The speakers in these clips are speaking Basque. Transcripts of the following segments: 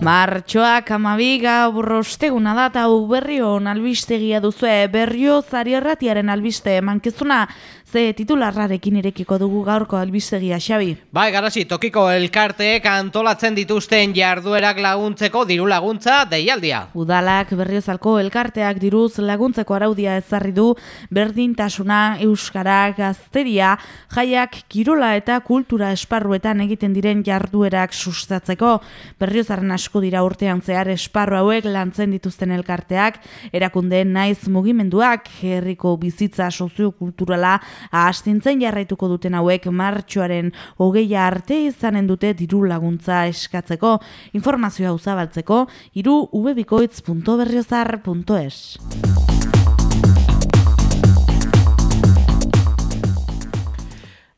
Martxoak amabiga burrosteguna da eta berrion albistegia duzue berrio zari erratiaren albiste mankezuna ze titularrarekin irekiko dugu gaurko albistegia xabi. Bai, garasi, tokiko elkarteek antolatzen dituzten jarduerak laguntzeko diru laguntza deialdia. Udalak berriozalko elkarteak diruz laguntzeko araudia ezarri du berdintasuna, euskara, gazteria, jaiak, kirola eta kultura esparruetan egiten diren jarduerak sustatzeko berriozaren asko asko dira urtean zehar esparro hauek lantzen dituzten elkarteak, erakunde naiz mugimenduak, herriko bizitza soziokulturala ahastintzen jarraituko duten hauek martxoaren hogeia arte izanen dute diru laguntza eskatzeko, informazioa uzabaltzeko, iru ubebikoitz.berriozar.es.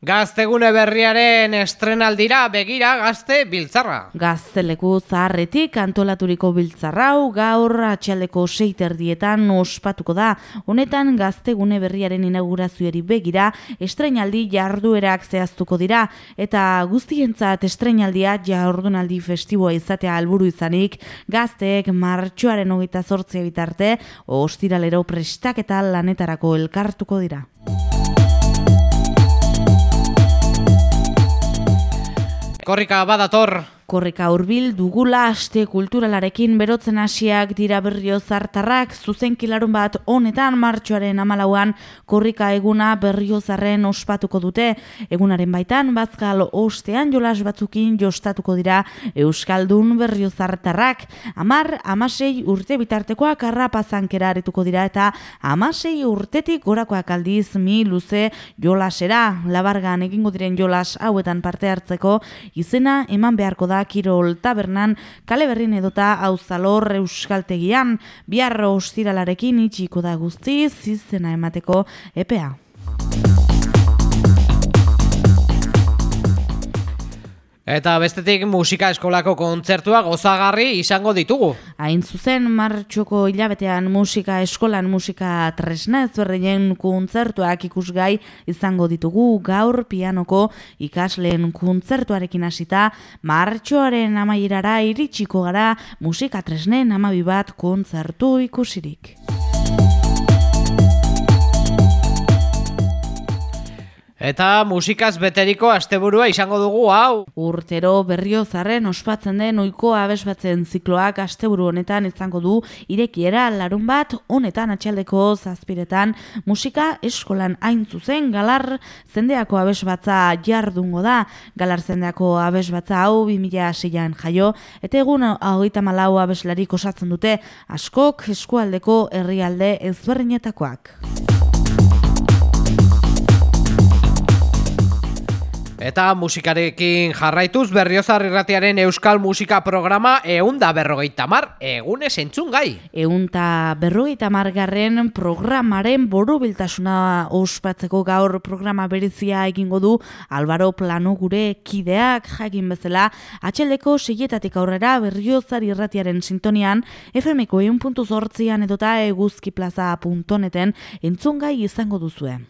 Gaztegune berriaren estrenaldira begira gazte biltzarra. Gazteleku zaharretik antolaturiko biltzarrau gaur atxaldeko seiterdietan ospatuko da. Honetan gaztegune berriaren inaugurazioari begira estrenaldi jarduerak zehaztuko dira. Eta guztientzat estrenaldia jardunaldi festiboa izatea alburu izanik gazteek martxoaren hogeita zortzea bitarte ostiralero prestak eta lanetarako elkartuko dira. Korrika badator Korrika hurbil dugula aste kulturalarekin berotzen hasiak dira berrio zartarrak zuzen kilarun bat honetan martxoaren amalauan korrika eguna berrio zarren ospatuko dute. Egunaren baitan bazkal ostean jolas batzukin jostatuko dira Euskaldun berrio zartarrak. Amar, amasei urte bitartekoak arrapazankera arituko dira eta amasei urtetik gorakoak aldiz mi luze jolasera. Labargan egingo diren jolas hauetan parte hartzeko izena eman beharko da da Kirol Tabernan, kale berrin edota auzalor euskaltegian, biarro ostiralarekin itxiko da guztiz, izena emateko epea. Eta bestetik musika eskolako kontzertua gozagarri izango ditugu. Hain zuzen, martxoko hilabetean musika eskolan musika tresna ezberdinen kontzertuak ikusgai izango ditugu gaur pianoko ikasleen kontzertuarekin hasita martxoaren amaierara iritsiko gara musika tresnen amabibat kontzertu ikusirik. Eta musikaz beteriko asteburua izango dugu hau. Urtero berriozarren ospatzen den oiko abesbatzen zikloak asteburu honetan izango du irekiera larun bat honetan atxaldeko zazpiretan musika eskolan hain zuzen galar zendeako abesbatza jardungo da. Galar zendeako abesbatza hau 2006an jaio eta egun hogeita malau abeslarik osatzen dute askok eskualdeko herrialde ezberdinetakoak. Eta musikarekin jarraituz berriozar irratiaren euskal musika programa eunda berrogeita mar egune zentzun gai. Eunda berrogeita margarren programaren boru biltasuna ospatzeko gaur programa berizia egingo du Alvaro Plano gure kideak jakin bezala atxeldeko seietatik aurrera berriozar irratiaren sintonian FMko eun puntu zortzian edota eguzkiplaza.neten entzun gai izango duzuen.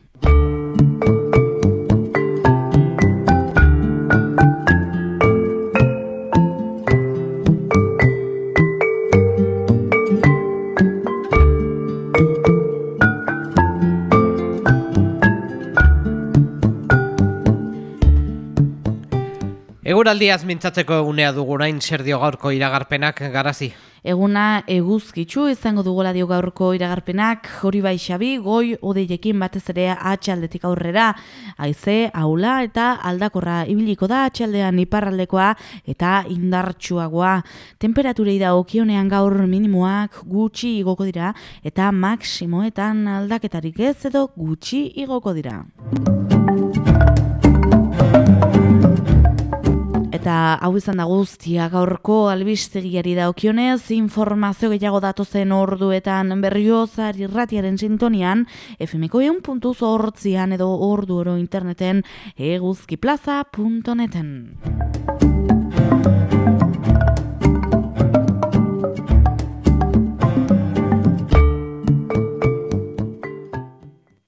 Eguraldiaz mintzatzeko egunea dugurain zer dio gaurko iragarpenak garazi. Eguna eguzkitzu izango dugola dio gaurko iragarpenak, hori bai xabi, goi odeiekin batez ere atxaldetik aurrera, haize, aula eta aldakorra ibiliko da atxaldean iparraldekoa eta indartsuagoa. Temperaturei da okionean gaur minimoak gutxi igoko dira eta maksimoetan aldaketarik ez edo gutxi igoko dira. Eta hau izan da guztia gaurko albistegiari daukionez, informazio gehiago datozen orduetan berriozar irratiaren sintonian, FMko eun puntu zortzian edo ordu oro interneten eguzkiplaza.neten.